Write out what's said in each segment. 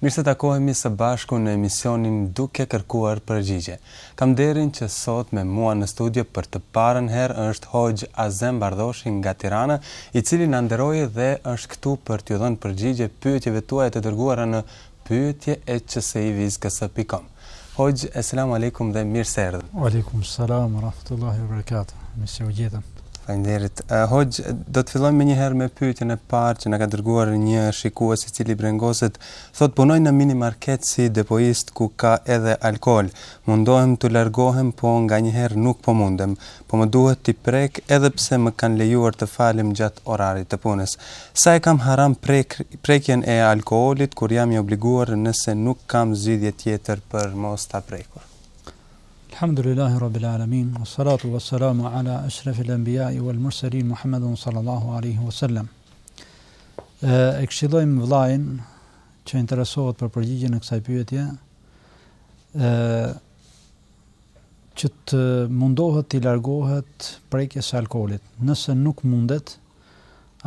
Mirë se takohemi së bashku në emisionin Duke kërkuar përgjigje. Kam nderin që sot me mua në studio për të parën herë është Hoxhë Azem Bardhoshi nga Tirana, i cili na nderoi dhe është këtu për t'ju dhënë përgjigje pyetjeve tuaja të dërguara në pyetje et qsi vizkc.com. Hoxhë Eselamu Alejkum dhe mirë se erdhët. Alejkum Selam wa Rahmetullahi wa Barakatuh. Mirë se u gjetëm. Faleminderit. Hoxhë, do të fillojmë menjëherë me pyetjen e parë që na ka dërguar një shikues i cili brengoset, thotë punoj në mini market si depoist ku ka edhe alkool. Mundohem të t'u largohem, po nganjëherë nuk po mundem. po më duhet t'i prek edhe pse më kanë lejuar të falem gjatë orarit të punës sa e kam haram prek prekjen e alkoolit kur jam i obliguar nëse nuk kam zgjidhje tjetër për mos ta prekur. Elhamdulillahi Rabbil Alamin, wa salatu wa salamu ala eshrefil enbijai wal murselin Muhammedun sallallahu alaihi wa sallam. E këshillojmë vllain që interesohet për përgjigjen e kësaj pyetjeje, ë Që të mundohet t'i largohet prekjes së alkoolit. Nëse nuk mundet,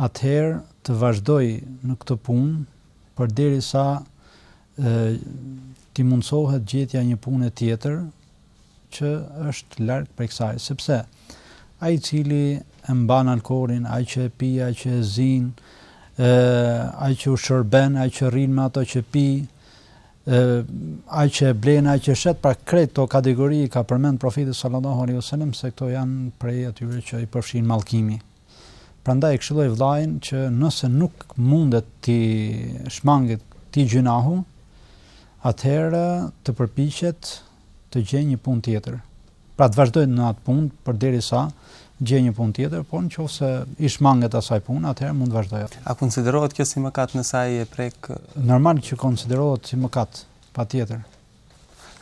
atëherë të vazhdojë në këtë punë përderisa t'i mundësohet gjetja e një pune tjetër që është larg prej kësaj, sepse ai i cili e mban alkoolin, ai që e pi, ai që e zinë, ai që u shërben, ai që rrin me ato që pi, ai që e blen, ai që e shet, pra krejt këto kategori i ka përmend profeti sallallahu alaihi wasallam se këto janë prej atyre që i përfshin mallkimi. Prandaj e këshilloj vllain që nëse nuk mundet t'i shmanget këtij gjynahu, atëherë të përpiqet të gjejë një punë tjetër. Pra të vazhdojë në atë punë përderisa gjen një punë tjetër, por në qoftë se i shmanget asaj punë, atëherë mund të vazhdojë atë. A konsiderohet kjo si mëkat nëse ai e prek? Normal që konsiderohet si mëkat, patjetër.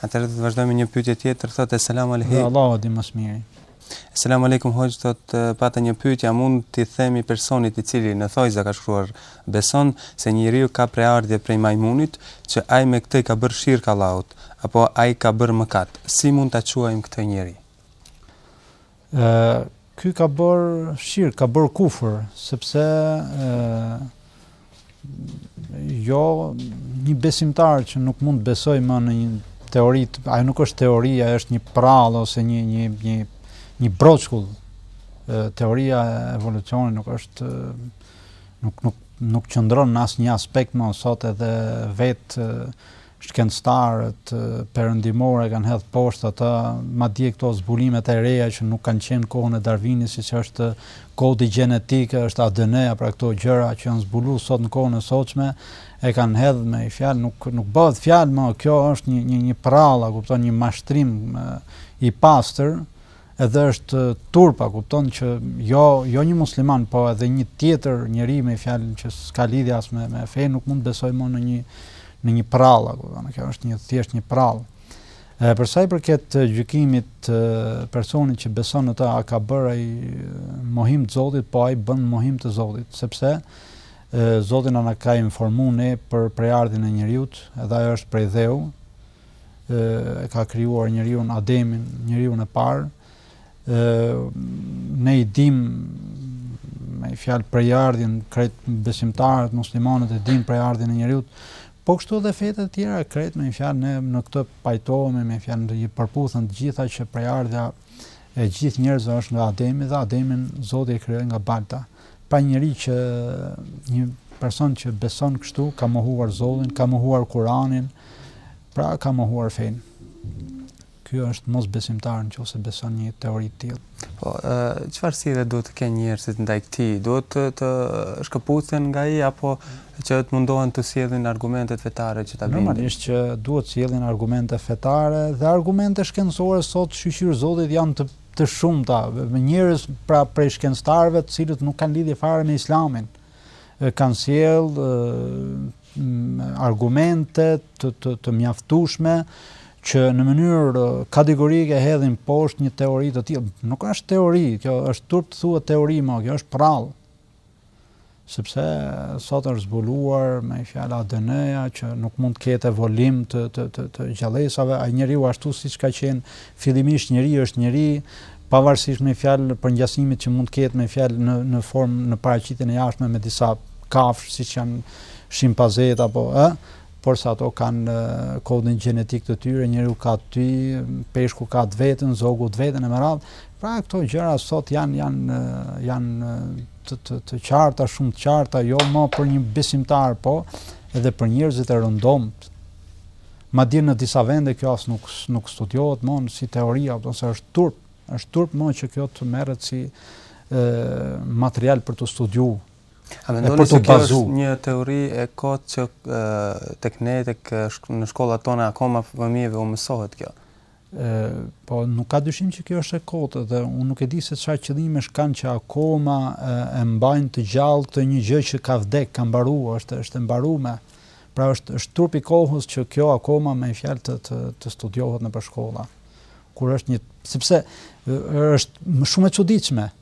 Atëherë të vazhdojmë me një pyetje tjetër, thotë eselamu alej. Dhe Allah o di më së miri. Selam aleikum hoxhë, thotë pata një pytje, a mund t'i themi personit i cili në thonjëza ka shkruar, Beson se njeriu ka prejardhje prej majmunit, që ai me këtë i ka bërë shirk Allahut, apo ai ka bërë mëkat. Si mund ta quajmë këtë njeri? Ë, ky ka bërë shirk, ka bërë kufër, sepse ë jo një besimtar që nuk mund të besojë më në atë teori, ajo nuk është teori, ajo është një prallë ose një një një një broçkull. Teoria e evolucionit nuk është nuk nuk nuk qëndron në asnjë aspekt më sot edhe vetë shkencëtarët perëndimorë e kanë hedh poshtë atë madje këto zbulimet e reja që nuk kanë qenë kohën e Darwinit siç është kodi gjenetik, është ADN-ja pra këto gjëra që janë zbuluar sot në kohën e sotshme e kanë hedh me fjalë nuk nuk bëhet fjalë më kjo është një një një përrallë, kupton një mashtrim i pastër Edhe është turp, a kupton që jo jo një musliman po edhe një tjetër njeri me fjalë që s'ka lidhje as me me fe nuk mund të besojë më në një në një përrallë apo domethënë kjo është një thjesht një përrallë. E për sa i përket gjykimit të personit që beson në të a ka bërë ai mohim të Zotit, po ai bën mohim të Zotit, sepse Zoti na ka informu ne për prejardhjen e njeriut, edhe ajo është prej dheu, e ka krijuar njeriun Ademin, njeriun e parë. ë ne e dimë me fjalë prejardhjen krejt besimtarët muslimanët e dinë prejardhjen e njeriut. Po kështu edhe fetë e tjera krejt me fjalë ne në këtë pajtohemi me fjalë i përputhen të gjitha që prejardhja e gjithë njerëzve është nga Ademi dhe Ademin Zoti e krijoi nga balta. ë Pra njeri që një person që beson kështu ka mohuar Zotin, ka mohuar Kur'anin, pra ka mohuar fenë. Ky është mosbesimtar në qoftë se beson një teori të tillë. Po, çfarë sjellje duhet të kenë njerëzit ndaj këtij? Duhet të, të shkëputen nga ai, apo që të mundohen të sjellin argumentet fetare që ta bindin? Normalisht që duhet të sjellin argumente fetare dhe argumente shkencore sot shyqyr Zotit janë të të shumta, njerëz pra prej shkencëtarëve të cilët nuk kanë lidhje fare me Islamin, kanë sjellë argumente të të, të mjaftueshme që në mënyrë kategorike e hedhin poshtë një teori të tillë. Nuk është teori, kjo është turp të thuash teori më, kjo është përrallë. sepse sot është zbuluar me fjalë ADN-ja që nuk mund të ketë evolim të të të, të gjallesave, ai njeriu ashtu siç ka qenë fillimisht njeri është njeri, pavarësisht me fjalë përngjasimit që mund të ketë me fjalë në në formë në paraqitjen e jashtme me disa kafshë siç janë shimpanzetë apo ë por se ato kanë kodin gjenetik të tyre, njeriu ka të tij, peshku ka të vetin, zogu të vetin e me radhë. Pra këto gjëra sot janë, janë, janë të, të, të qarta, shumë të qarta, jo më për një besimtar, po edhe për njerëzit e rëndomtë. Madje në disa vende kjo as nuk, nuk studiohet më në si teori, a kupton se është turp, është turp më që kjo të merret si e, material për t'u studiu, A mendoni se kjo është një teori e kotë që tek ne tek në shkollat tona akoma fëmijëve u mësohet kjo? po nuk ka dyshim që kjo është e kotë dhe unë nuk e di se çfarë qëllimesh kanë që akoma e mbajnë të gjallë këtë një gjë që ka vdek, ka mbaruar, është është e mbaruar. Pra është është turpi i kohës që kjo akoma me fjalë të, të të studiohet nëpër shkolla. Kur është një sepse është më shumë e çuditshme. Ë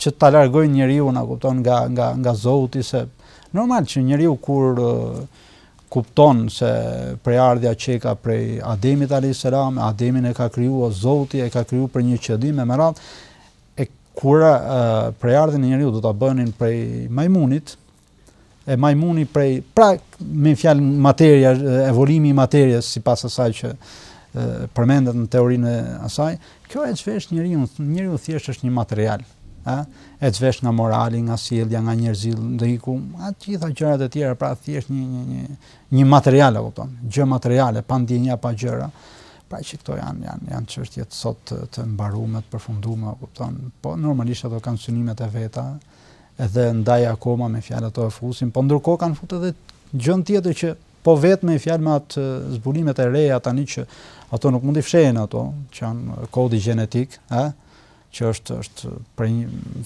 që ta largojnë njeriu na kupton nga nga nga Zoti se normal që njeriu kur kupton se prejardhja që ka prej Ademit alayhis salam, Ademin e ka krijuar Zoti, e ka krijuar për një qëllim e me radhë. E kur prejardhjen e njeriu do ta bënin prej majmunit, e majmuni prej pra me fjalë materia evolimi i materies sipas asaj që përmendet në teorinë e asaj kjo e zhvesh njeriu njeriu thjesht është një material ë e zhvesh nga morali nga sjellja nga njerëzillëku, nga të gjitha gjërat e tjera pra thjesht një një një një material e kupton gjë materiale pa ndjenja pa gjëra pra që këto janë janë janë çështje të sot të, të mbaruara të përfunduara kupton po normalisht ato kanë synimet e veta edhe ndaj akoma me fjalë ato e fusin, po ndërkohë kanë futur edhe gjënë tjetër që po vetëm me fjalë me atë zbulimet e reja tani që ato nuk mund të fshehen ato, që janë kodi gjenetik, ë, që është është prej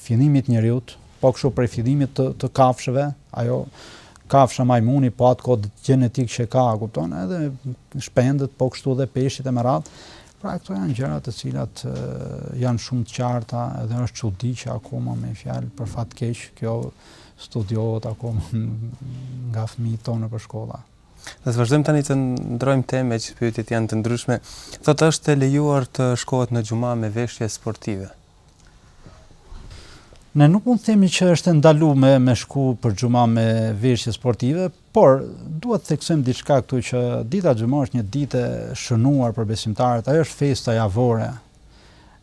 fillimit të njeriut, po kështu prej fillimit të të kafshëve, ajo kafsha majmuni po atë kod gjenetik që ka, kupton, edhe shpendët po kështu dhe peshqit e me radhë, Pra këto janë gjëra të cilat janë shumë të qarta edhe është çudi që akoma me fjalë për fat keq kjo studiohet akoma nga fëmijët tanë nëpër shkolla. Dhe të vazhdojmë tani të ndrojmë temë meqë pyetjet janë të ndryshme. Thotë është e lejuar të shkohet në xhuma me veshje sportive. Ne nuk mund të themi që është e ndaluar me shku për xhuma me veshje sportive, Por, dua të theksojmë diçka këtu që dita xhuma është një ditë e shënuar për besimtarët, ajo është festa javore.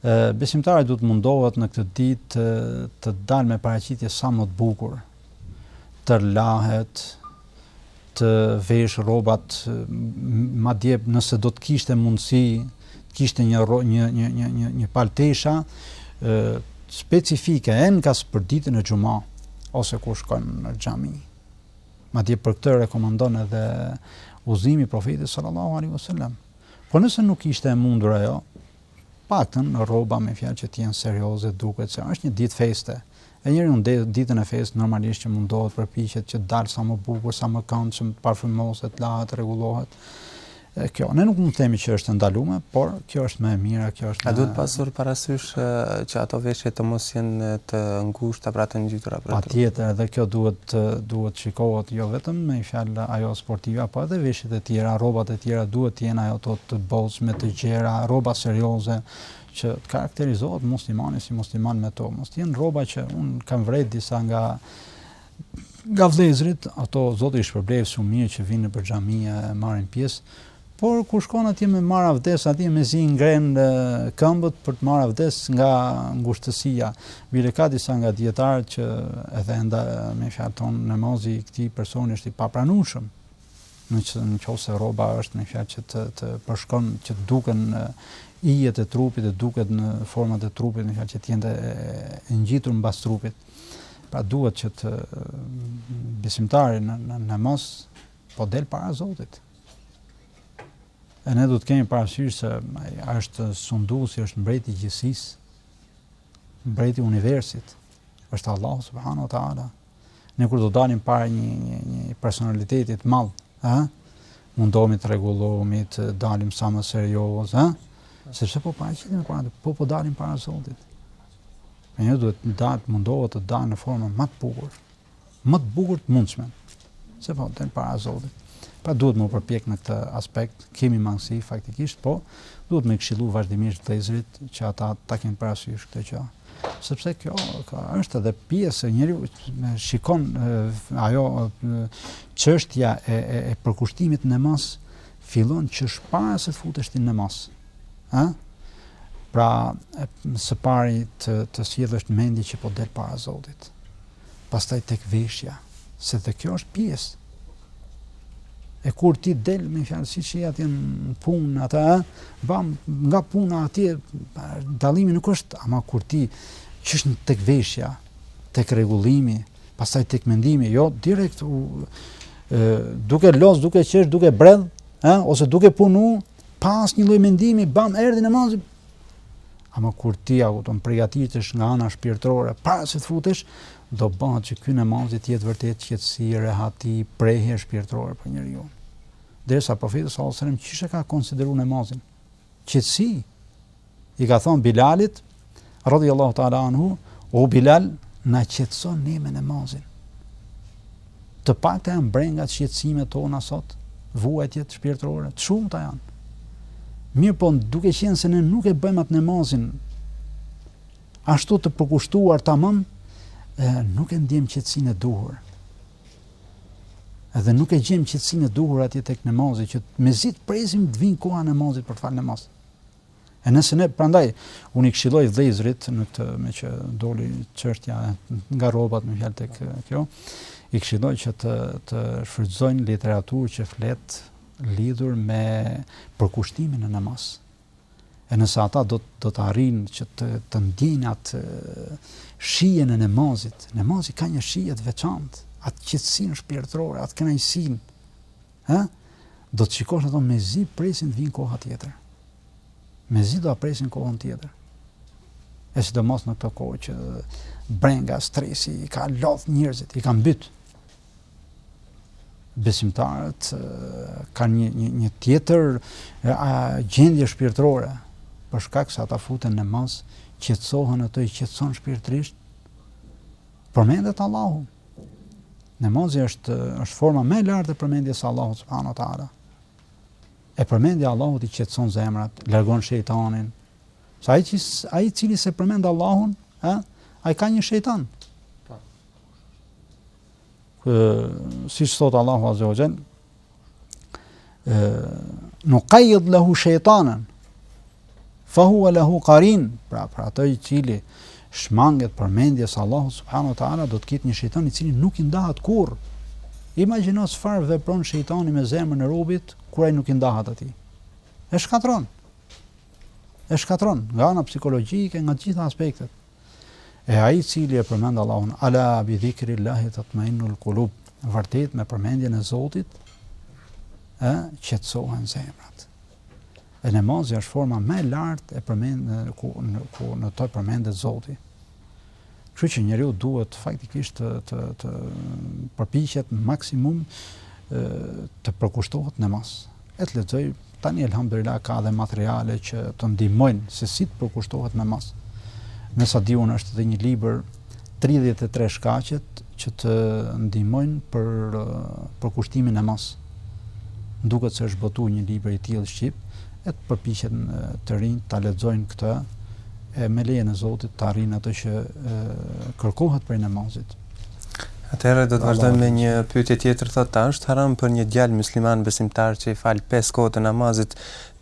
Ë besimtari duhet të mundohet në këtë ditë të dalë me paraqitje sa më të bukur. Të lahet, të vesh rrobat, madje nëse do të kishte mundësi, të kishte një një një një një një palë tesha ë specifike enkas për ditën e xhuma ose kur shkon në xhami. Madje për këtë rekomandon edhe udhëzimi i Profetit sallallahu alaihi wasallam. Po nëse nuk ishte e mundur ajo, paktën rroba me fjalë që të jenë serioze, duket se është një ditë feste. E njeriu në ditën e festës normalisht që mundohet përpiqet që të dalë sa më bukur, sa më këndshëm, të parfumoset, lahet, rregullohet. Kjo, ne nuk mund të themi që është e ndaluar, por kjo është më e mira, kjo është më A duhet pasur parasysh që ato veshje të mos jenë të ngushta, pra të ngjitura për të. Patjetër, edhe kjo duhet të shikohet jo vetëm me fjalë ajo sportive, po edhe veshjet e tjera, rrobat e tjera duhet të jenë ato të, të bollshme të gjera, rroba serioze që të karakterizohet muslimani si musliman me to. Mos të jenë rroba që un kam vrejt disa nga nga vlezrit, ata Zoti i shpërbleftë shumë mirë që vijnë nëpër xhamia e marrin pjesë, por kur shkon atje me marrë avdes, atje mezi ngrenë këmbët për të marrë avdes nga ngushtësia. Bile ka disa nga dijetarët që edhe ndan me fjalë thonë namazi i këtij personi është i papranueshëm. në qoftë se rroba është me fjalë që të të përshkon që të duken hijet e trupit të duken format e trupit me fjalë që të jetë e ngjitur mbas trupit pra duhet që të besimtari në, në namaz po del para Zotit e ne duhet të kemi parasysh se ai është sunduesi, është mbreti i gjithësisë mbreti i universit është Allahu subhanahu wa taala Ne kur do dalim para një një një personaliteti të madh, ë, mundohemi të rregullohemi, të dalim sa më serioz, ë? Sepse po paraqitemi para, po po dalim para Zotit. Pra njeriu duhet të dalë, të mundohet të dalë në formën më të bukur, më të bukur të mundshme. Se po del para Zotit. Pra duhet me u përpjek në këtë aspekt, kemi mangësi faktikisht, po duhet me këshillu vazhdimisht vëllezërit që ata ta kenë parasysh këtë gjë. sepse kjo është edhe pjesë e njeriu shikon ajo çështja e, e, e përkushtimit në namaz fillon qysh para se futesh ti në namaz ha? pra së pari të, të sjellësh në mendje që po del para Zotit pastaj tek veshja, se dhe kjo është pjesë. E kur ti del me fjalë siç je ti në punë, ata bam nga puna atje, dallimi nuk është, ama kur ti qysh në tek veshja, tek rregullimi, pastaj tek mendimi, jo direkt u e, duke los, duke qesh, duke bredh, ë ose duke punu, pa asnjë lloj mendimi, bam erdhi namazi, Ama kur ti e kupton përgatitesh nga ana shpirtërore para se të futesh, do bëhet që ky namaz të jetë vërtet qetësi, rehati, prehje shpirtërore për njeriun. Derisa profeti sallallahu alajhi wasallam qysh e ka konsideruar namazin qetësi. I ka thënë Bilalit radhiyallahu ta'ala anhu, o Bilal, na qetëso ne me namazin. Të pakta janë brengat, shqetësimet tona sot, vuajtjet shpirtërore, të shumta janë. Mirëpo, duke qenë se ne nuk e bëjmë atë namazin ashtu të përkushtuar tamam, nuk e ndjejmë qetësinë e duhur. Edhe nuk e gjejmë qetësinë e duhur atje tek namazi që mezi të presim të vijë koha e namazit për të falë namaz. E nëse ne prandaj unë i këshilloj vëllezërit në këtë meqë doli çështja nga rrobat me dalë tek kjo, i këshilloj që të të shfrytëzojnë literaturë që flet lidhur me përkushtimin në namaz. E nëse ata do do ta arrijnë që të të ndjejnë atë shijen e namazit, namazi ka një shije të veçantë, atë qetësinë shpirtërore, atë kënaqësinë Ë? Do të shikosh ato mezi presin të vijë koha tjetër. Mezi do ta presin kohën tjetër. E sidomos në këto kohë që brenga stresi i ka lodh njerëzit, i ka mbyt. Besimtarët kanë një një një tjetër a, gjendje shpirtërore për shkak se ata futen në namaz, qetësohen ato i qetëson shpirtërisht. Përmendet Allahu. Namazi është është forma më e lartë e përmendjes së Allahut subhanahu wa taala. E përmendja e Allahut i qetëson zemrat, largon shejtanin. Pra ai që ai i cili se përmend Allahun, ë, ai ka një shejtan. Po. Ë, siç thotë Allahu azza wa jall, nukajjid lehu shejtanen, fe hua lehu karin, pra, për atë i cili shmanget përmendjes së Allahut subhanahu wa taala, do të ketë një shejtan i cili nuk i ndahet kurrë. Imagjino se çfarë vepron shejtani me zemrën e robit, kur ai nuk i ndahet atij. E shkatërron. E shkatërron, nga ana psikologjike, nga të gjitha aspektet. E ai i cili e përmend Allahun, ala bi dhikrillahi tatma'innul qulub, vërtet me përmendjen e Zotit, ë qetësohen zemrat. E namazi është forma më e lartë e përmend në ku në, ku në të përmendet Zoti. Kështu që njeriu duhet faktikisht të të të përpiqet maksimum të përkushtohet në namaz. E të lexojë Tani elhamdulillah ka dhe materiale që të ndihmojnë se si të përkushtohet në namaz. Me sa di unë është dhe një libër 33 shkaqet që të ndihmojnë për përkushtimin në namaz. Duket se është botu një libër i tillë shqip, e të përpiqen të rinjtë ta lexojnë këtë e me lejen e Zotit ta arrijnë atë që kërkohet prej namazit. Atëherë do të vazhdojmë me një pyetje tjetër thotë a është haram për një djalë musliman besimtar që i fal pesë kohë të namazit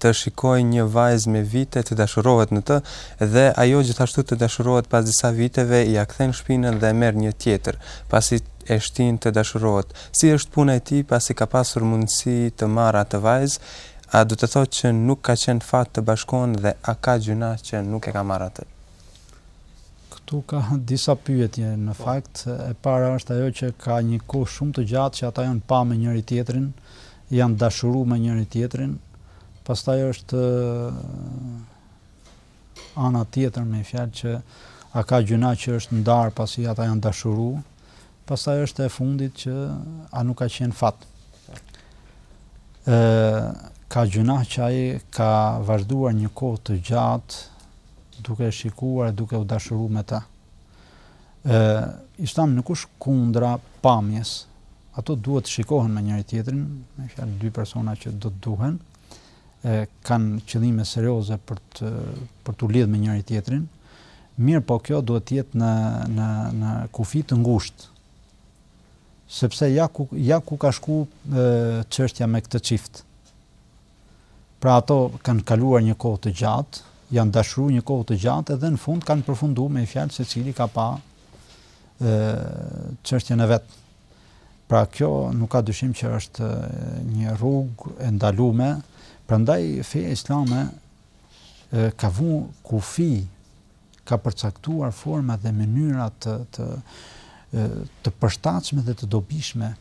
të shikojë një vajzë me vite të dashurohet në të dhe ajo gjithashtu të dashurohet pas disa viteve ia kthen shpinën dhe merr një tjetër pasi e shtin të dashurohet si është puna e tij pasi ka pasur mundësi të marrë atë vajzë a do të thotë që nuk ka qenë fat të bashkohen dhe a ka gjynah që nuk e ka marrë atë Këtu ka disa pyetje në fakt. E para është ajo që ka një kohë shumë të gjatë që ata janë pa me njëri tjetrin, janë dashuru me njëri tjetrin. Pastaj është ana tjetër me një fjalë që a ka gjynah që është ndarë pasi ata janë dashuru, pastaj është e fundit që a nuk ka qenë fat. Ë ka gjynah që ai ka vazhduar një kohë të gjatë duke e shikuar e duke u dashuru me të. Ë Islami nuk është kundra pamjes. Ato duhet të shikohen me njëri tjetrin, me një fjalë dy persona që do të duhen, e kanë qëllime serioze për të për t'u lidh me njëri tjetrin. Mirëpo kjo duhet të jetë në në në kufi të ngushtë. Sepse ja ku ja ku ka shku çështja me këtë çift. Pra ato kanë kaluar një kohë të gjatë, janë dashuru një kohë të gjatë edhe në fund kanë përfundu me një fjalë secili ka pa ë çështjen e vet. Pra kjo nuk ka dyshim që është një rrugë e ndalume, prandaj feja islame ka vu kufi ka përcaktuar forma dhe mënyra të të të përshtatshme dhe të dobishme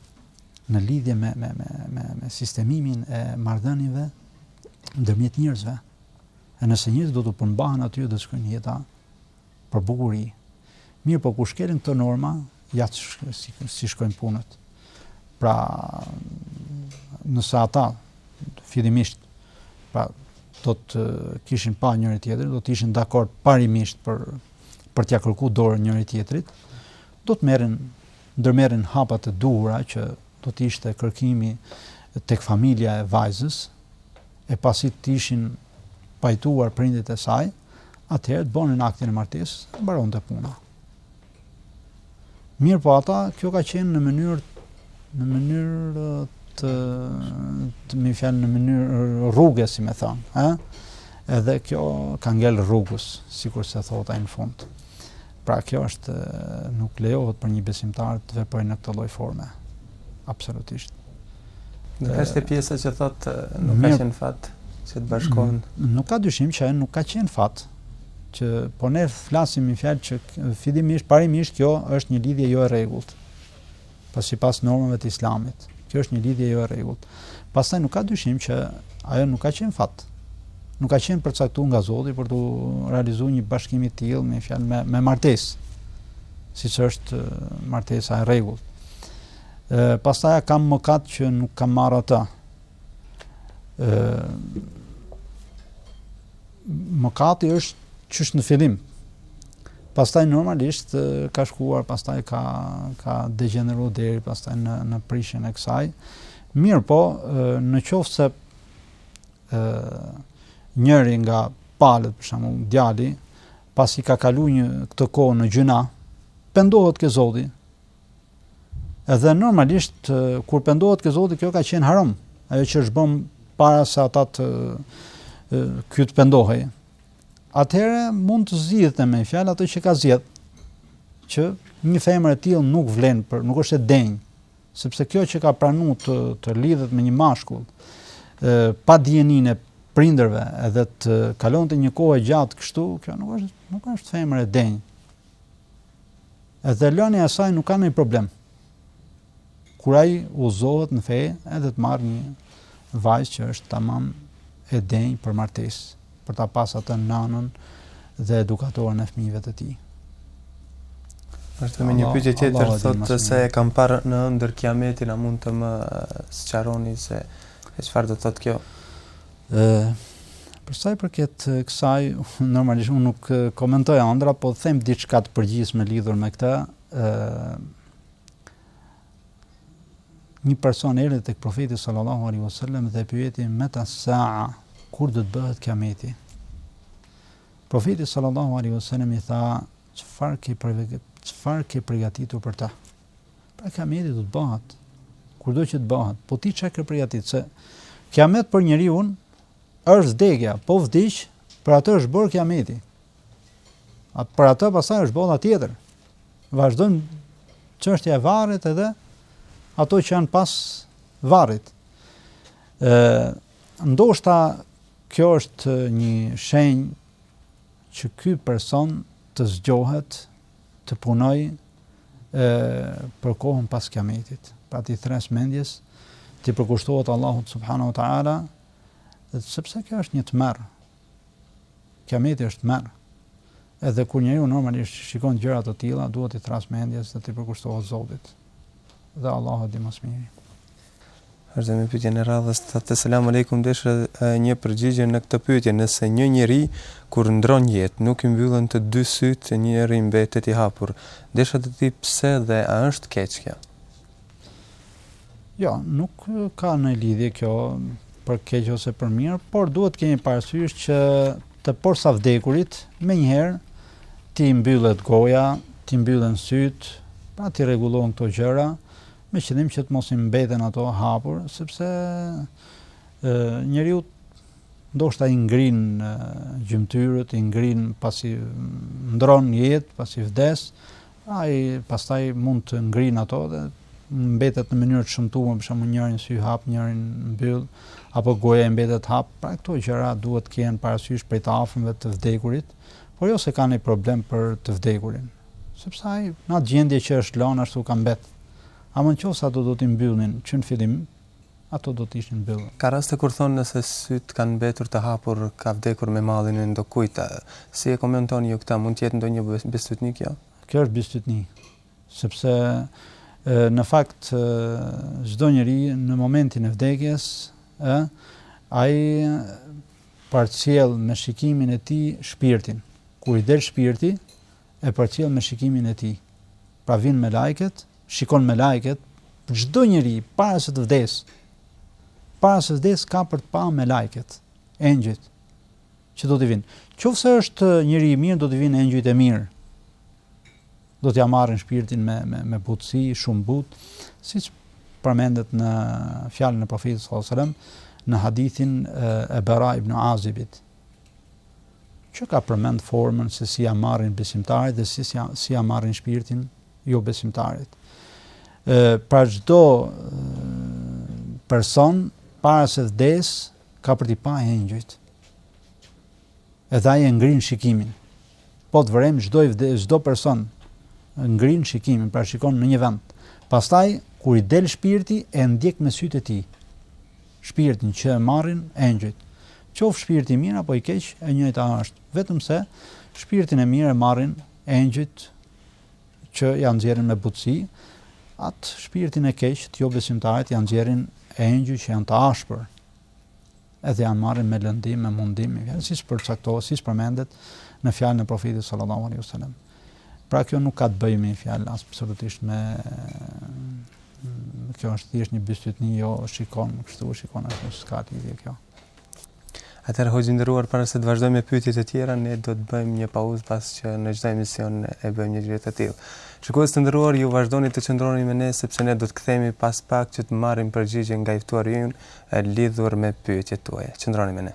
në lidhje me me me me, me sistemimin e marrëdhënieve ndërmjet njerëzve. E nëse njerëzit do t'u përmbahen atyre do të shkojë jeta për bukuri. Mirëpo kur shkelen këto norma, ja si shkojnë punët. Pra, nëse ata, fillimisht, pra, do të kishin pa njëri tjetrin, do të ishin dakord parimisht për, për t'ia kërku dorë njëri tjetrit, do të merrnin, ndërmerrnin hapat e duhura që do të ishte kërkimi tek familja e vajzës, e pasi të ishin pajtuar prindët e saj, atëherë të bonin aktin e martesës, mbaronte puna. Mirëpo ata, kjo ka qenë në mënyrë në mënyrë të të me një fjalë në mënyrë rruge si me thon, ha? Edhe kjo ka ngel rrugës, sikurse thotë ai në fund. Pra kjo është nuk lejohet për një besimtar të veprojë në këtë lloj forme. Absolutisht. Kurse pjesa që thotë nuk ka qenë fat që të bashkohen. Nuk ka dyshim që ai nuk ka qenë fat. që po ne flasim me një fjalë që fillimisht parimisht kjo është një lidhje jo e rregullt. Po sipas normave të Islamit, kjo është një lidhje jo e rregullt. Pastaj nuk ka dyshim që ajo nuk ka qenë fat. Nuk ka qenë përcaktuar nga Zoti për të realizuar një bashkim i tillë me një fjalë me, me martesë. Siç është martesa e rregullt. Ë pastaj kam mëkat që nuk kam marrë atë. Ë Mëkati është qysh në fillim. Pastaj normalisht ka shkuar, pastaj ka ka degjeneruar deri pastaj në në prishjen e kësaj. Mirëpo, në qoftë se ë njëri nga palët, për shembull, djali, pasi ka kaluar një këtë kohë në gjyna, pendohet ke Zoti, Edhe normalisht kur pendohet ke Zoti, kjo ka qenë haram. Ajo që është bën para se ata të ky të pendohej. Atëherë mund të zgjidhet me një fjalë atë që ka zgjedh që një femër e tillë nuk vlen për nuk është e denjë sepse kjo që ka pranuar të të lidhet me një mashkull ë pa dijeninë e prindërve edhe të kalonte një kohë të gjatë kështu kjo nuk është nuk është femër e denjë Edhe lënia e saj nuk ka ndonjë problem. Kur ai udhëzohet në fe, edhe të marrë një vajzë që është tamam e denjë për martesë, për ta pas atë nënën dhe edukatoren e fëmijëve të tij. Është edhe një pyetje tjetër thotë se e kam parë në ëndër kiametin a mund të më sqaroni se çfarë do thotë kjo? Për sa i përket kësaj, normalisht unë nuk komentoj ëndrra, po them diçka të përgjithshme lidhur me këtë. ë Një person erdhi tek profeti sallallahu alaihi wasallam dhe e pyeti meta saa kur do të bëhet kiameti. Profeti sallallahu alaihi wasallam i tha çfarë ke çfarë ke përgatitur për ta. Pra kiameti do të bëhet kurdo që të bëhet. Po ti çka ke përgatitur se kiamet për njeriun është vdekja, po vdiq, për atë është bërë kiameti. Për atë pastaj është bota tjetër. Vazhdon çështja e varrit edhe ato që janë pas varrit. Ë ndoshta kjo është një shenjë që ky person të zgjohet të punojë për kohën pas kiametit, pra t'i thrresë mendjes, t'i përkushtohet Allahut subhanahu wa taala, sepse kjo është një tmerr. Kiameti është tmerr. Edhe kur njeriu normalisht shikon gjëra të tilla, duhet t'i thrrasë mendjes dhe t'i përkushtohet Zotit. Dhe Allahu e di më së miri. Vazhdojmë me pyetjen e radhës. Thotë selam aleikum desha një përgjigje në këtë pyetje. Nëse një njeri kur ndron jetë nuk i mbyllen të dy sytë njëri mbetet i hapur. Desha të di pse dhe a është keq kjo? Jo, nuk ka ndonjë lidhje kjo për keq ose për mirë, por duhet të kemi parasysh që të porsavdekurit menjëherë t'i mbyllet goja, t'i mbyllen sytë, pra t'i rregullohen këto gjëra me qëllim që të mos i mbeten ato hapur, sepse njeriu ndoshta i ngrin gjymtyrët, i ngrin pasi ndron jetë, pasi vdes, ai pastaj mund të ngrin ato dhe mbetet në mënyrë të shëmtuar, për shembull njërin sy hap, njërin mbyll, apo goja i mbetet hap, pra këto gjëra duhet të kihen parasysh prej të afërmve të të vdekurit, por jo se ka një problem për të vdekurin. Sepse ai n'atë gjendje që është lënë ashtu ka mbet. Ama n'qoftë se ato do t'i mbyllnin që n'fillim, ato do t'ishin mbyllur. Ka raste kur thonë nëse sytë kanë mbetur të hapur ka vdekur me mallin e ndokujt. Si e komentoni ju këtë, mund të jetë ndonjë bestytni kjo? Kjo është bestytni. Sepse në fakt çdo njeri në momentin e vdekjes ë ai përcjell me shikimin e tij shpirtin. Kur i del shpirti, e përcjell me shikimin e tij. Pra vijnë melaiket, shikon melaiket, çdo njeri para se të vdes, para se të vdes ka për të pa melaiket, engjëjt që do t'i vijnë. Qoftë se është njeri i mirë, do t'i vijnë engjëjt e mirë. Do t'ja marrin shpirtin me me me butësi, shumë butë, siç përmendet në fjalën e profetit sallallahu alajhi wasallam në hadithin e Bera ibn Azibit, Që ka përmend formën se si ja marrin besimtarit dhe si si ja, si ja marrin shpirtin jobesimtarit. Ë pra çdo person para se t'vdes ka për t'i pa engjëjt. Edhe ai e ngrin shikimin. Po të vërejmë çdo i vdes, çdo person ngrin shikimin, pra shikon në një vend. Pastaj kur i del shpirti e ndjek me sytë e tij. Shpirtin që e marrin engjëjt. Qoftë shpirti i mirë apo i keq, e njëjta është, vetëm se shpirtin e mirë e marrin engjëjt që ja nxjerrin me butësi, atë shpirtin e keq të jobesimtarit ja nxjerrin engjëj që janë të ashpër. Edhe ja marrin me lëndim, me mundim, siç përcaktohet, siç përmendet në fjalën e profetit sallallahu alaihi wasallam. Pra kjo nuk ka të bëjë me fjalë absolutisht me kjo është thjesht një bestytni, jo shikon kështu, shikon ashtu, s'ka lidhje kjo. Atëherë hoxhë i nderuar para se të vazhdojmë me pyetjet e tjera, ne do të bëjmë një pauzë pasi që në çdo emision e bëjmë një gjë të tillë. Shikues të nderuar, ju vazhdoni të qëndroni me ne sepse ne do të kthehemi pas pak që të marrim përgjigje nga i ftuari ynë lidhur me pyetjet tuaja. Qëndroni me ne.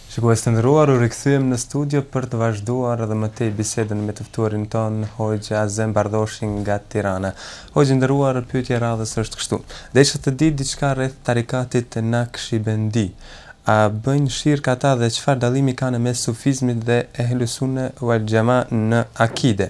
Shikues të nderuar, u rikthyem në studio për të vazhduar edhe më tej bisedën me të ftuarin tonë, Hoxhë Azem Bardhoshi nga Tirana. Hoxhë i nderuar, pyetja e radhës është kështu, Desha të di diçka rreth tarikatit Nakshibendi. A bëjnë shirk ata dhe çfarë dallimi ka në mes sufizmit dhe ehlusunne wal xhema në akide?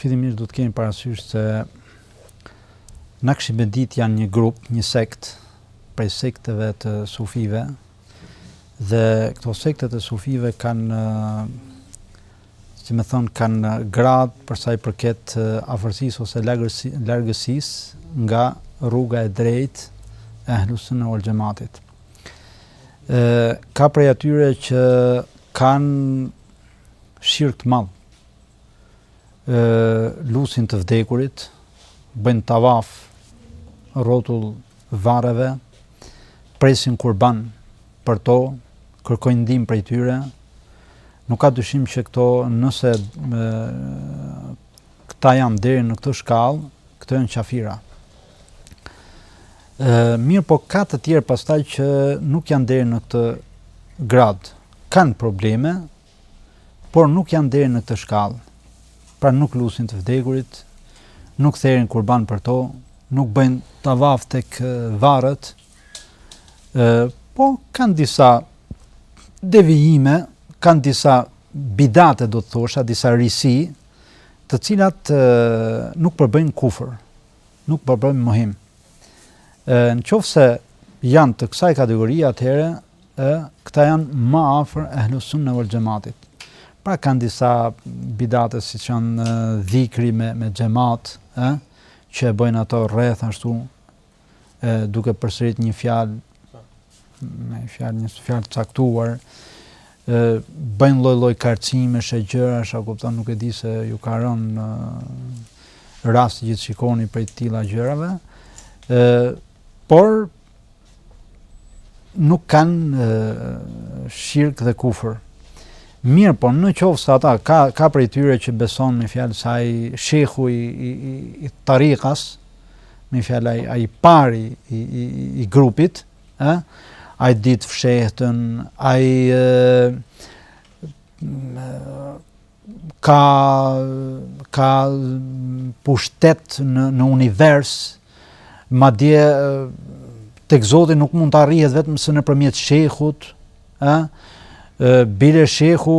Fillimisht do të kemi parasysh se Nakshibenditë janë një grup, një sekt prej sekteve të sufive dhe këto sekte të sufive kanë si me thënë kanë gradë për sa i përket afërsisë ose largësisë nga rruga e drejtë e ehlusune wal xhematit. Ka prej atyre që kanë shirk të madh. Ë lusin të vdekurit, bëjnë tavaf rrotull varreve, presin kurban për to, kërkojnë ndihmë prej tyre. Nuk ka dyshim që këto nëse Këta janë deri në këtë shkallë, këto janë qafira. Ë mirëpo ka të tjerë pastaj që nuk janë deri në këtë gradë. Kanë probleme, por nuk janë deri në këtë shkallë. Pra nuk lusin të vdekurit, nuk therin kurban për to, nuk bëjnë tavaf tek varret. Ë po kanë disa devijime, kanë disa bidate do të thosha, disa risi, të cilat nuk përbëjnë kufër, nuk përbëjnë mohim. Në qoftë se janë të kësaj kategorie atëherë, e, këta janë ma afër ehlusune wal xhematit. Pra kanë disa bidate siç janë dhikri me, me xhemat, e, që e bëjnë ato rreth ashtu e, duke përsërit me një fjalë një fjalë të caktuar e, bëjnë lloj lloj karcimesh e gjërash a kupton nuk e di se ju ka rënë rasti që të shikoni prej të tilla gjërave e, por nuk kanë shirk dhe kufër Mirëpo në qoftë se ata, ka, ka prej tyre që beson me fjalë se ai shehu i, i, i, i tarikas, me fjalë ai ai pari i, i, i grupit, ë, ai di të fshehtën, ai ka ka pushtet në në univers, madje tek Zoti nuk mund të arrihet vetëm se nëpërmjet shehut, Ë? Bile shehu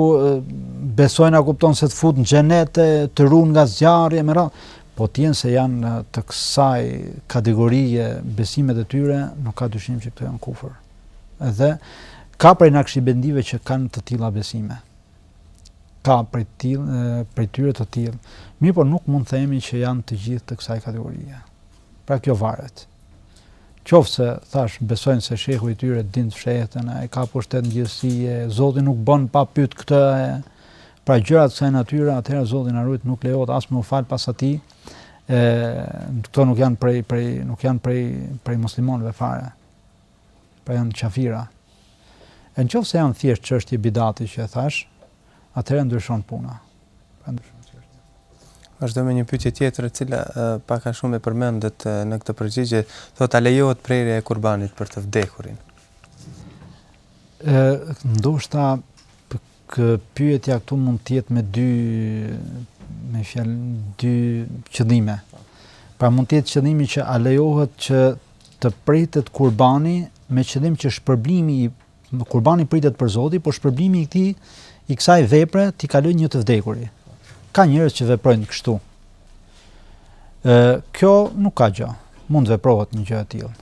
besojnë a kupton se të fut në xhenet të ruan nga zjarri e me radhë. Po qe se janë të kësaj kategorie besimet e tyre, nuk ka dyshim që këto janë kufër. Edhe ka prej nakshibendive që kanë të tilla besime. Ka prej tillë, prej tyre të tillë. Mirëpo nuk mund të themi që janë të gjithë të kësaj kategorie. Pra kjo varet. Qoftë se, thashë, besojnë se shehu i tyre din të fshehtën, e ka pushtet në gjithësi, Zoti nuk bën pa pyet këtë, pra gjëra të kësaj natyre, atëherë Zoti na ruajt nuk lejohet as me u fal pas atij, e këto nuk janë prej prej nuk janë prej prej muslimanëve fare. Pra janë qafira. E në qoftë se janë thjesht që është bidati që e thashë, atëherë ndryshon puna. Vazhdoj me një pyetje tjetër e cila pak a shumë e përmendet në këtë përgjigje, thotë a lejohet prerja e kurbanit për të vdekurin? Ë ndoshta pyetja këtu mund të jetë me dy me fjalë dy qëllime. Pra mund të jetë qëllimi që a lejohet që të pritet kurbani me qëllim që shpërblimi i Kurbani pritet për Zotin, por shpërblimi i këtij i kësaj vepre t'i kalojë një të vdekuri. Ka njerëz që veprojnë kështu. Ë kjo nuk ka gjë. Mund të veprohet një gjë e tillë.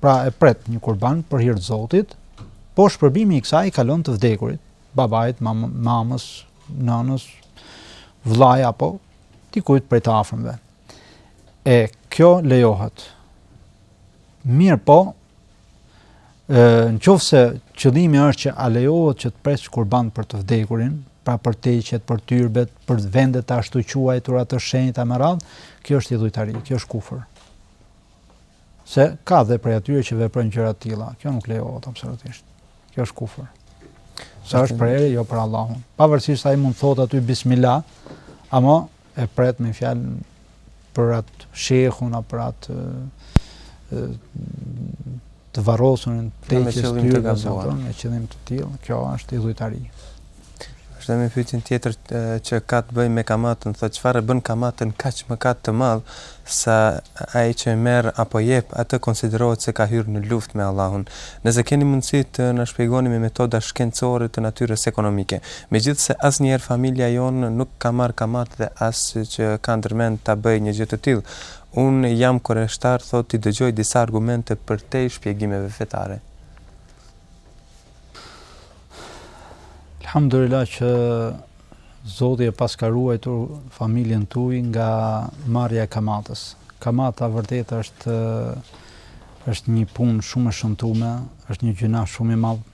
Pra e pret një kurban për hir të Zotit, por shpërblimi i kësaj i kalon të vdekurit, babait, mam mamës, nënës, vëllait apo dikujt prej të afërmve. E kjo lejohet. Mirëpo, Në qoftë se qëllimi është që a lejohet që të presësh kurban për të vdekurin, pra për teqet, për tyrbet, për vendet e ashtuquajtura të shenjta, e me radhë, kjo është idhujtari, kjo është kufër. Se ka dhe prej atyre që veprojnë gjëra të tilla, kjo nuk lejohet absolutisht. Kjo është kufër. Se është prerë, jo për Allahun. Pavarësisht se ai mund të thotë aty bismillah, ama e pret me fjalë për atë shehun apo për atë të varrosur në teqe, në tyrbe dhe me atë qëllim të tillë, kjo është idhujtari. Edhe një pyetje tjetër që ka të bëjë me kamatën, thotë çfarë e bën kamatën kaq mëkat të madh, se ai që e merr apo jep atë konsiderohet se ka hyrë në luftë me Allahun. Nëse keni mundësi të na shpjegoni me metoda shkencore të natyrës ekonomike. Megjithëse asnjëherë familja jonë nuk ka marrë kamatë dhe as që ka ndërmend ta bëjë një gjë të tillë, unë jam kureshtar, thotë, t'i dëgjoj disa argumente përtej shpjegimeve fetare. Alhamdulillah që Zoti e paska ruajtur familjen tuaj nga marrja e kamatës. Kamata vërtet është është një punë shumë e shëmtuar, është një gjynah shumë i madh.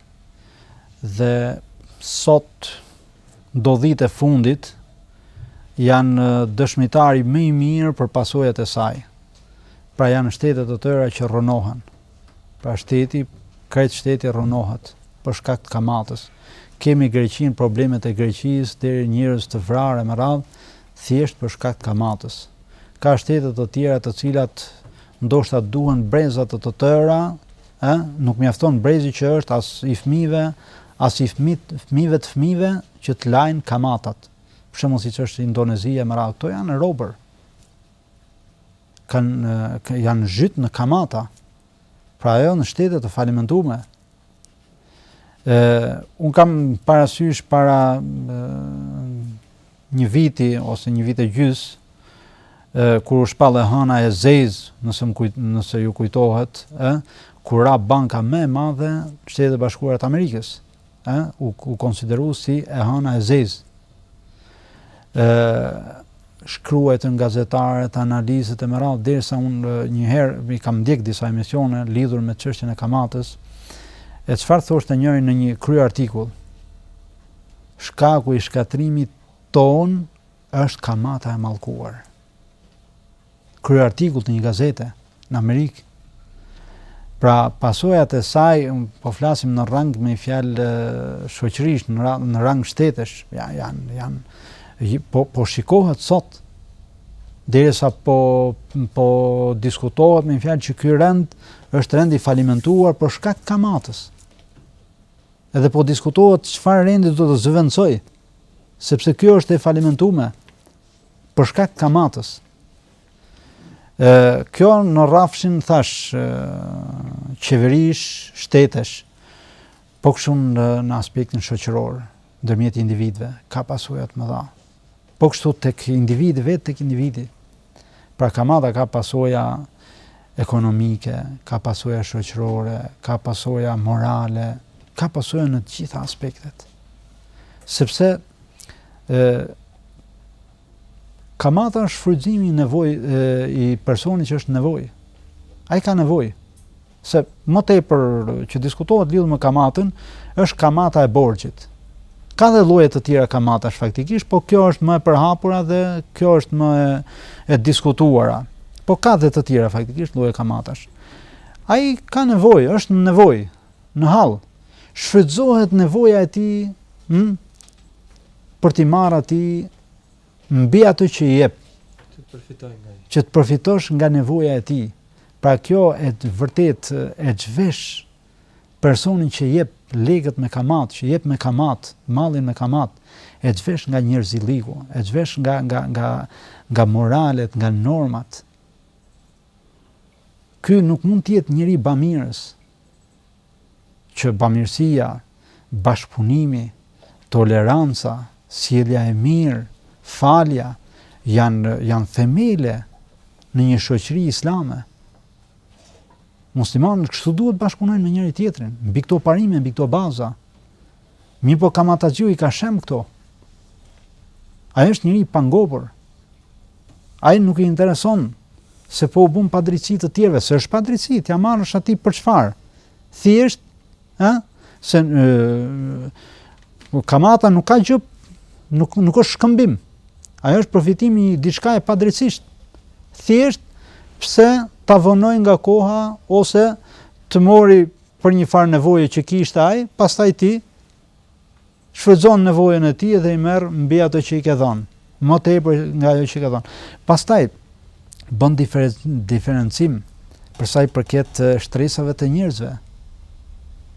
Dhe sot ndodhitë e fundit janë dëshmitari më i mirë për pasojat e saj. Pra janë shtete të tëra që rrënohen. Pra shteti, krejt shteti rrënohet për shkak të kamatës. Kemi Greqinë, problemet e Greqisë, deri njerëz të vrarë e me radhë, thjesht për shkak të kamatës. Ka shtete të tjera të cilat ndoshta duhen breza të të tëra, ë, nuk mjafton brezi që është as i fëmijëve, as i fëmit, fëmijëve të fëmijëve që të lajnë kamatat. Për shembull siç është Indonezia e me radhë, këto janë robër. kanë janë zhyt në kamata. Pra janë shtete të falimentuar. Ë unë kam parasysh para e, një viti ose një vit e gjysë ë kur u shpall e hëna e zezë, nëse më kujt, nëse ju kujtohet, ë kur ra banka më e madhe në Shtetet e Bashkuara të Amerikës. ë u, u konsideru si e hëna e zezë. ë shkruajtën gazetarët, analistët e me radhë, derisa unë njëherë i kam ndjek disa emisione lidhur me çështjen e kamatës, e çfarë thoshte njëri në një kryeartikull, shkaku i shkatërrimit tonë është kamata e mallkuar. kryeartikull të një gazete në Amerikë. Pra pasojat e saj po flasim në rang me një fjalë shoqërish në rang, në rang shtetesh, ja, janë janë po po shikohet sot derisa po po diskutohet me një fjalë që ky rend është rend i falimentuar për shkak të kamatës. Edhe po diskutohet çfarë rendi do të zëvendësojë, sepse kjo është e falimentuar Për shkak të kamatës. Ë kjo në rrafshin thash qeverish, shtetesh, po kështu në, në aspektin shoqëror, ndërmjet individëve, ka pasoja të mëdha. Po kështu tek individi vetë tek individi. Pra kamata ka pasoja ekonomike, ka pasoja shoqërore, ka pasoja morale, ka pasoja në të gjitha aspektet. Sepse ë Kamata është shfrytëzimi i nevojës i personit që është në nevojë. Ai ka nevojë. Se më tepër që diskutohet lidhur me kamatën, është kamata e borxhit. Ka dhe lloje të tjera kamatash faktikisht, po kjo është më e përhapura dhe kjo është më e, e diskutuara. Po ka dhe të tjera faktikisht lloje kamatash. Ai ka nevojë, është në nevojë, në hall. Shfrytëzohet nevoja e tij, hm, për t'i marrë atij mbi atë që i jep, që të përfitosh nga nevoja e tij. Pra kjo me të vërtetë e zhvesh personin që jep lekët me kamatë, që jep me kamatë, mallin me kamatë, e zhvesh nga njerëzillëku, e zhvesh nga, nga, nga, nga moralet, nga normat. Ky nuk mund të jetë njeri bamirës, që bamirësia, bashkëpunimi, toleranca, sjellja e mirë, falja janë janë themele në një shoqëri islame. Muslimanët kështu duhet bashkëpunojnë me njëri-tjetrin, mbi këto parime, mbi këto baza. Mirëpo kamataxhiu i ka shemb këto. Ai është njeri i pangopur. Ai nuk i intereson se po u bën padrejtësi të tjerëve, se është padrejtësi, t'ia marrësh atij për çfarë. Thjesht, a, se në, kamata nuk ka gjë, nuk, nuk është shkëmbim. Ajo është përfitimi i një diçkaje padrejtësisht. Thjesht, pse ta vonoi nga koha, ose të mori për një farë nevoje që kishte ai, pastaj ti shfrytëzon nevojën e tij dhe i merr mbi atë që i ke dhënë, më tepër nga ajo që i ke dhënë. Pastaj bën diferencim për sa i përket shtresave të njerëzve.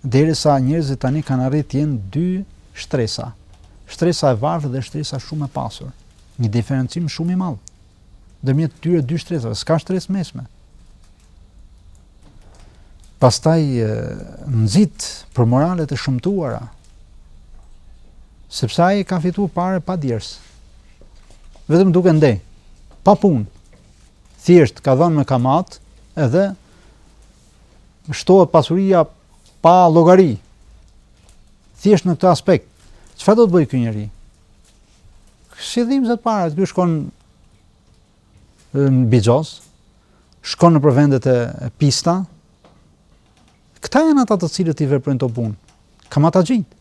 Derisa njerëzit tani kanë arritë të jenë dy shtresa. Shtresa e varfër dhe shtresa shumë e pasur. Një diferencim shumë i madh. Ndërmjet këtyre dy shtresave, s'ka shtresë të mesme. Pastaj nxit për morale të shëmtuara. Sepse ai ka fituar pare pa djersë. Vetëm duke ndejt, pa punë. Thjesht ka dhënë me kamatë edhe shtohet pasuria pa llogari. Thjesht në këtë aspekt, çfarë do të bëjë ky njeri? S'i dhimbset paraja, ky shkon në bixhoz, shkon nëpër vendet e pista. Këta janë ata të cilët i veprojnë këto punë. Kamataxhinjtë.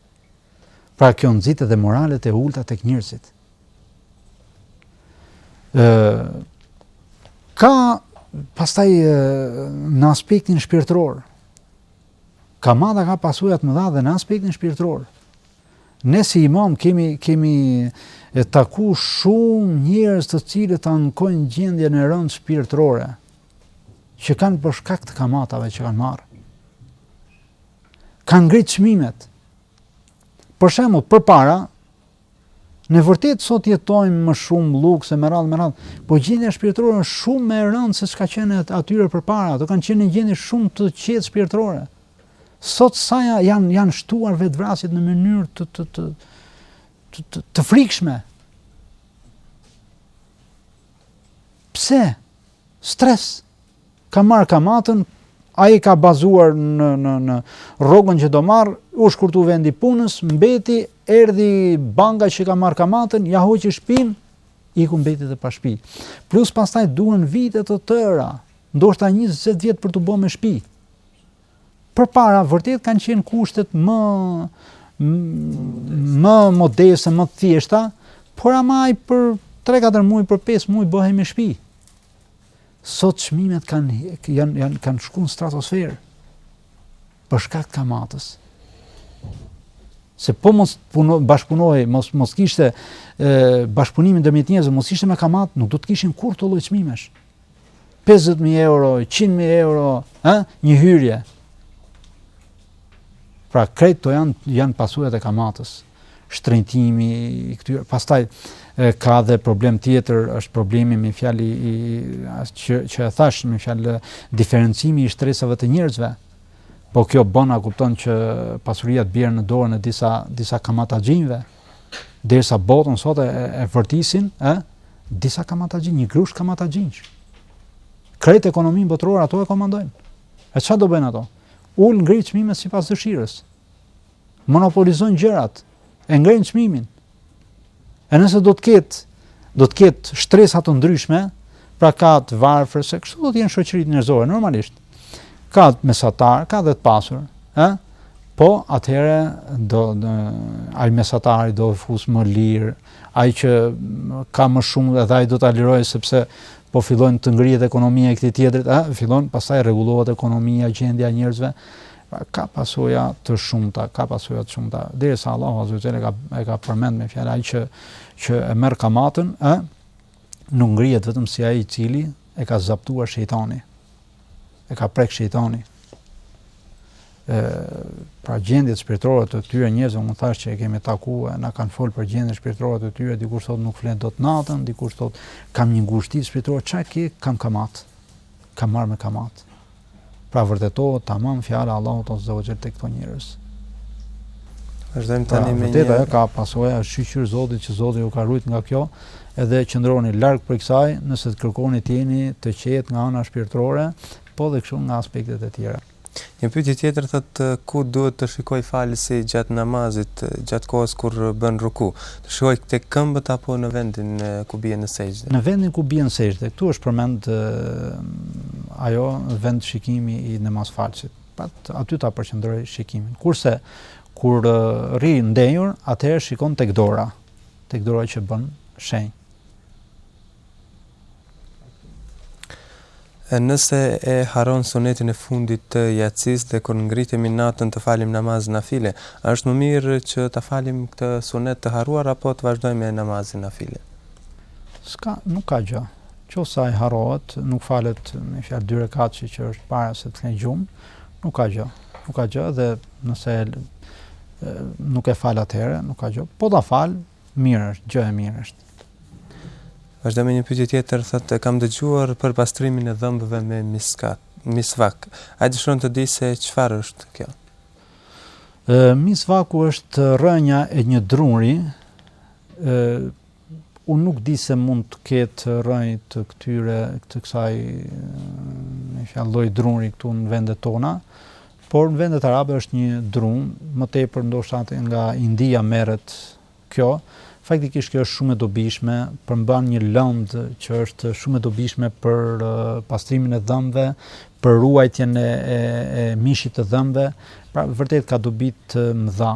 Pra kjo nxit edhe moralet e ulëta tek njerëzit. Ka pastaj në aspektin shpirtëror, Kamata ka pasoja të mëdha dhe në aspektin shpirtëror. Ne si imamë kemi, kemi e taku shumë njerëz të cilët të ankojnë gjendjen e rëndë shpirtërore, që kanë për shkak të kamatave që kanë marrë. Kanë ngrit çmimet. Për shembull, përpara, Në vërtet sot jetojmë me shumë luks e me radhë me radhë, po gjendja shpirtërore është shumë më e rëndë se ç'ka qenë atyre përpara. Ato kanë qenë në gjendje shumë të qetë shpirtërore. Sot sa janë janë shtuar vetëvrasjet në mënyrë të të të të, të, të frikshme. Pse? Stres. Ka marrë kamatën, ai e ka bazuar në në në rrogën që do marrë, u shkurtu vendi i punës, mbeti, erdhi banka që ka marrë kamatën, ia hoqi shpinë, iku mbeti dhe pa shtëpi. Plus pastaj duhen vite të tëra, ndoshta 20 vjet për t'u bo me shpi. Përpara vërtet kanë qenë kushtet më më modeste, më të thjeshta, por ama ai për 3-4 muaj, për 5 muaj bëhej me shpi. Sot çmimet kanë janë janë kanë shkuar në stratosferë për shkak të kamatës. Se po mos puno bashkëpunohej, mos mos ishte ë bashkëpunimi ndërmjet njerëzve, mos ishte me kamatë, nuk do të kishim kurrë këto lloj çmimesh. 50000 euro, 100000 euro, ë, një hyrje. Pra krejt këto janë janë pasojat e kamatës. shtrenjtimi i këtyre. Pastaj ka dhe problem tjetër, është problemi me fjalë i që që e thash me fjalë diferencimi i shtresave të njerëzve. Po kjo bën, a kupton, që pasuria të bjerë në dorën e disa disa kamataxhinjve, derisa botën sot e, e vërtisin, ë, disa kamataxhinj, një grusht kamataxhinjsh. Krejt ekonominë botërore ato e komandojnë. E çfarë do bëjnë ato? Ul ngrej çmimet sipas dëshirës. Monopolizojnë gjërat, e ngrejnë çmimin. E nëse do të ketë do të ketë shtresa të ndryshme, pra ka të varfër se kështu do të jenë shoqëritë njerëzore normalisht. Ka mesatarë, ka dhe të pasur, ë? Po, atëherë do në, ai mesatari do fusë më lirë, ai që ka më shumë edhe ai do ta lirojë sepse po fillojnë të ngrihet ekonomia e këtij tjetrit, ë, fillon pastaj rregullohet ekonomia, gjendja e njerëzve Ka pasoja të shumta, ka pasoja të shumta, derisa Allahu Azza wa Jalla e ka e ka përmend me fjalë ai që që e merr kamatën, ë nuk ngrihet vetëm si ai i cili e ka zaptuar shejtani. E ka prek shejtani. ë pra gjendjet shpirtërore të atyre njerëzve mund thash që e kemi takuar, na kanë fol për gjendjet shpirtërore të tyre, dikush thotë nuk fle dot natën, dikush thotë kam një ngushti shpirtërore, çka ke kam kamatë. Kam marr me kamatë. Pra vërtetohet tamam fjala e Allahut azza wa jall tek këto njerëz. Vazhdojmë pra, tani me një. Vërtet ajo ka pasoja, është shyqyr Zotit që Zoti ju ka rujt nga kjo, edhe qëndroni larg prej kësaj, nëse kërkoni të jeni të qetë nga ana shpirtërore, po dhe kështu nga aspektet e tjera. Një pyetje tjetër thotë ku duhet të shikoj falësi gjatë namazit, gjatë kohës kur bën ruku. Të shikoj tek këmbët apo në vendin ku bie në sexhde? Në vendin ku bie në sexhde. Këtu është përmend ajo vend shikimi i namazfalësit. Pra aty ta përqendroj shikimin. Kurse kur rri ndenjur, atëherë shikon tek dora, tek dora që bën shenjë. E nëse e harron sunetin e fundit të jacisë dhe kur ngritemi natën të falim namaz nafile, a është më mirë që ta falim këtë sunet të harruar apo të vazhdojmë me namazin nafile? S'ka, nuk ka gjë. Qoftë se harrohet, nuk falet me fjalë dy rekatshi që është para se të zërë gjumi, nuk ka gjë. Nuk ka gjë dhe nëse e, nuk e falë atëhere, nuk ka gjë. Po ta falë, Mirë është, gjë e mirë është. Vazhdoj me një pyetje tjetër, thotë kam dëgjuar për pastrimin e dhëmbëve me miskat, misvak. Ai dëshiron të di se çfarë është kjo. Ë misvaku është rrënja e një druri, ë unë nuk di se mund të ketë rrënjë të këtyre të kësaj me fjalë lloj druri këtu në vendet tona, Por në vendet arabe është një dru, më tepër ndoshta ajo nga India merret kjo. Faktikisht kjo është shumë e dobishme, përmban një lëndë që është shumë e dobishme për pastrimin e dhëmbëve, për ruajtjen e, e, e mishit të dhëmbëve, pra vërtet ka dobi të mëdha.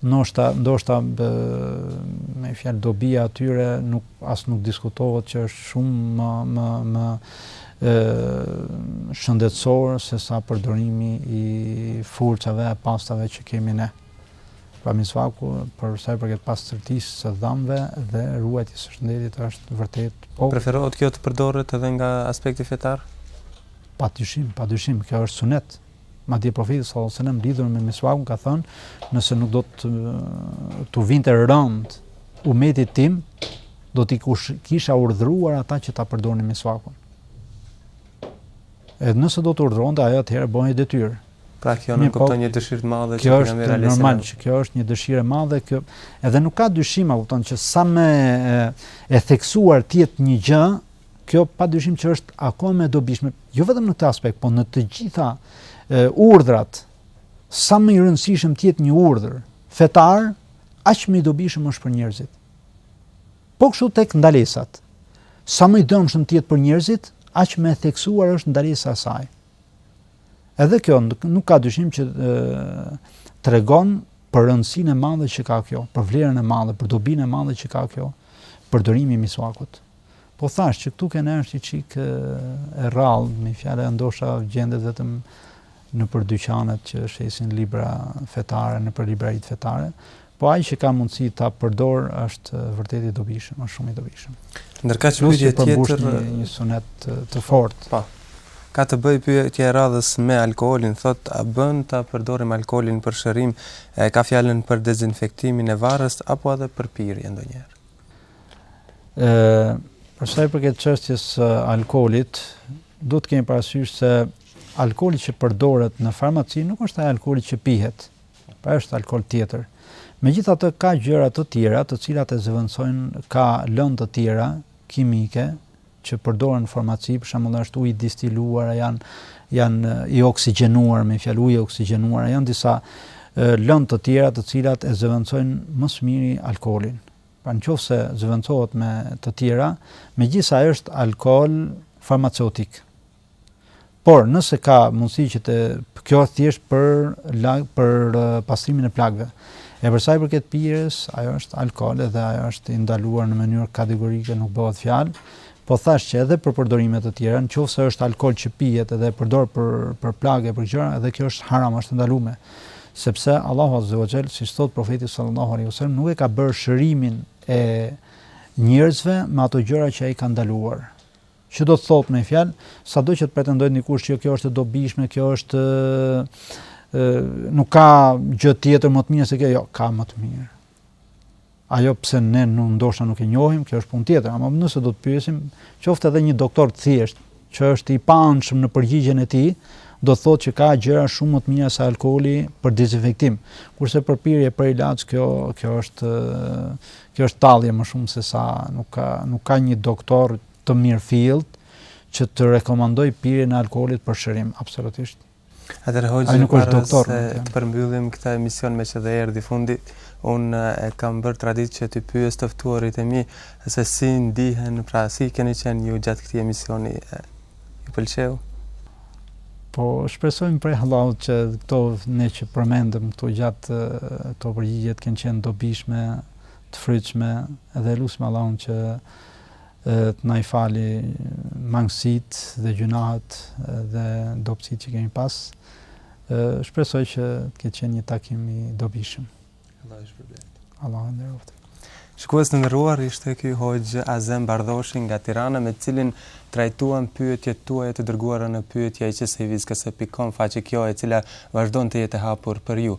Ndoshta, ndoshta me fjalë dobia e tyre nuk as nuk diskutohet që është shumë më më më ë shëndetësor se sa përdorimi i furçave e pastave që kemi ne. Pra misvaku për sa i përket pastërtisë së dhëmbëve dhe ruajtjes së shëndetit është vërtet po. Preferohet kjo të përdoret edhe nga aspekti fetar? Pa dyshim, pa dyshim, kjo është sunet. Madje Profeti sallallahu alejhi ve sellem lidhur me misvakun ka thënë, nëse nuk do t'u vinte rëndë umetit tim, do t'i kush kisha urdhëruar ata që ta përdornin misvakun. Edhe nëse do t'u urdhëronte ajo atëherë bëhej detyrë. Pra kjo nuk po, kupton një dëshirë të madhe që kemi realizuar. Kjo është normal që kjo është një dëshirë e madhe kjo. Edhe nuk ka dyshim, a kupton që sa më e, e theksuar të jetë një gjë, Kjo padyshim që është akoma më e dobishme, jo vetëm në këtë aspekt, por në të gjitha e, urdhrat sa më i rëndësishëm të jetë një urdhër fetar, aq më i dobishëm është për njerëzit. Po kështu tek ndalesat. Sa më i dëmshëm të jetë për njerëzit, aq më e theksuar është ndalesa e saj. Edhe kjo nuk ka dyshim që tregon për rëndësinë e madhe që ka kjo, për vlerën e madhe, për dobinë e madhe që ka kjo përdorimi i misvakut. Po thashë që këtu te ne është një çikë e rrallë, me një fjalë ndoshta gjendet vetëm nëpër dyqanet që shesin libra fetare, nëpër libraritë fetare, po ai që ka mundësi ta përdorë është vërtet i dobishëm, është shumë i dobishëm. Ndërkaq pyetje tjetër... Një, një sunet të fortë. Pa. Po. Ka të bëjë pyetja e radhës me alkoolin, thotë a bën ta përdorim alkoolin për shërim, e ka fjalën për dezinfektimin e varrës, apo edhe për pirje ndonjëherë. Ë për sa i përket çështjes së alkoolit, duhet të kemi parasysh se alkooli që përdoret në farmaci nuk është ai alkooli që pihet. Pra është alkool tjetër. Megjithatë ka gjëra të tjera të cilat e zëvendësojnë, ka lëndë të tjera kimike që përdoren në farmaci, për shembull është uji i distiluar, a janë janë i oksigjenuar, me një fjalë uji i oksigjenuar, a janë disa lëndë të tjera të cilat e zëvendësojnë më së miri alkoolin. Pra në qoftë se zëvendësohet me të tjera, megjithëse është alkool farmaceutik. Por nëse ka mundësi që të kjo është thjesht për plag për pastrimin e plagëve. E për sa i përket pirjes, ajo është alkool dhe ajo është e ndaluar në mënyrë kategorike, nuk bëhet fjalë. Po thashë që edhe për përdorime të tjera, nëse është alkool që pihet dhe e përdor për për plagë për gjëra, edhe kjo është haram, është e ndaluar. Sepse Allahu Azza wa Jall, siç thot profeti sallallahu alaihi wasallam, nuk e ka bërë shërimin e njerëzve me ato gjëra që ai ka ndaluar. Që do të thotë me një fjalë, sado që të pretendojë dikush që kjo është e dobishme, kjo është ë nuk ka gjë tjetër më të mirë se kjo, jo, ka më të mirë. Ajo pse ne nuk ndoshta nuk e njohim, kjo është punë tjetër, ama nëse do të pyesim, qoftë edhe një doktor të thjeshtë që është i paanshëm në përgjigjen e tij, do të thotë që ka gjëra shumë më të mira se alkooli për dezinfektim. Kurse për pirje për ilaç kjo kjo është kjo është tallje më shumë se sa nuk ka nuk ka një doktor të mirëfilltë, që të rekomandojë pirjen e alkoolit për shërim, absolutisht. Ai nuk është doktor. Atëherë hoxhë, të përmbyllim këtë emision meqë edhe erdhi fundi. Unë e kam bërë traditë që të pyes të ftuarit e mi se si ndihen, pra si keni qenë ju gjatë këtij emisioni. Ju pëlqeu? Po shpresojmë prej Allahut që këto ne që përmendëm këto gjatë këto përgjigje të kenë qenë dobishme, të frytshme dhe lusim Allahun që të na i fali mangësitë dhe gjynahët dhe dobësitë që kemi pas. Shpresoj që të ketë qenë një takim i dobishëm. Allahu ju shpërbleftë. Allahu ju nderoftë. Shikues të nderuar, ishte ky Hoxhë Azem Bardhoshi nga Tirana me të cilin trajtuam pyetjet tuaja të dërguara në pyetja e qshiviskse.com, faqe kjo e cila vazhdon të jetë e hapur për ju.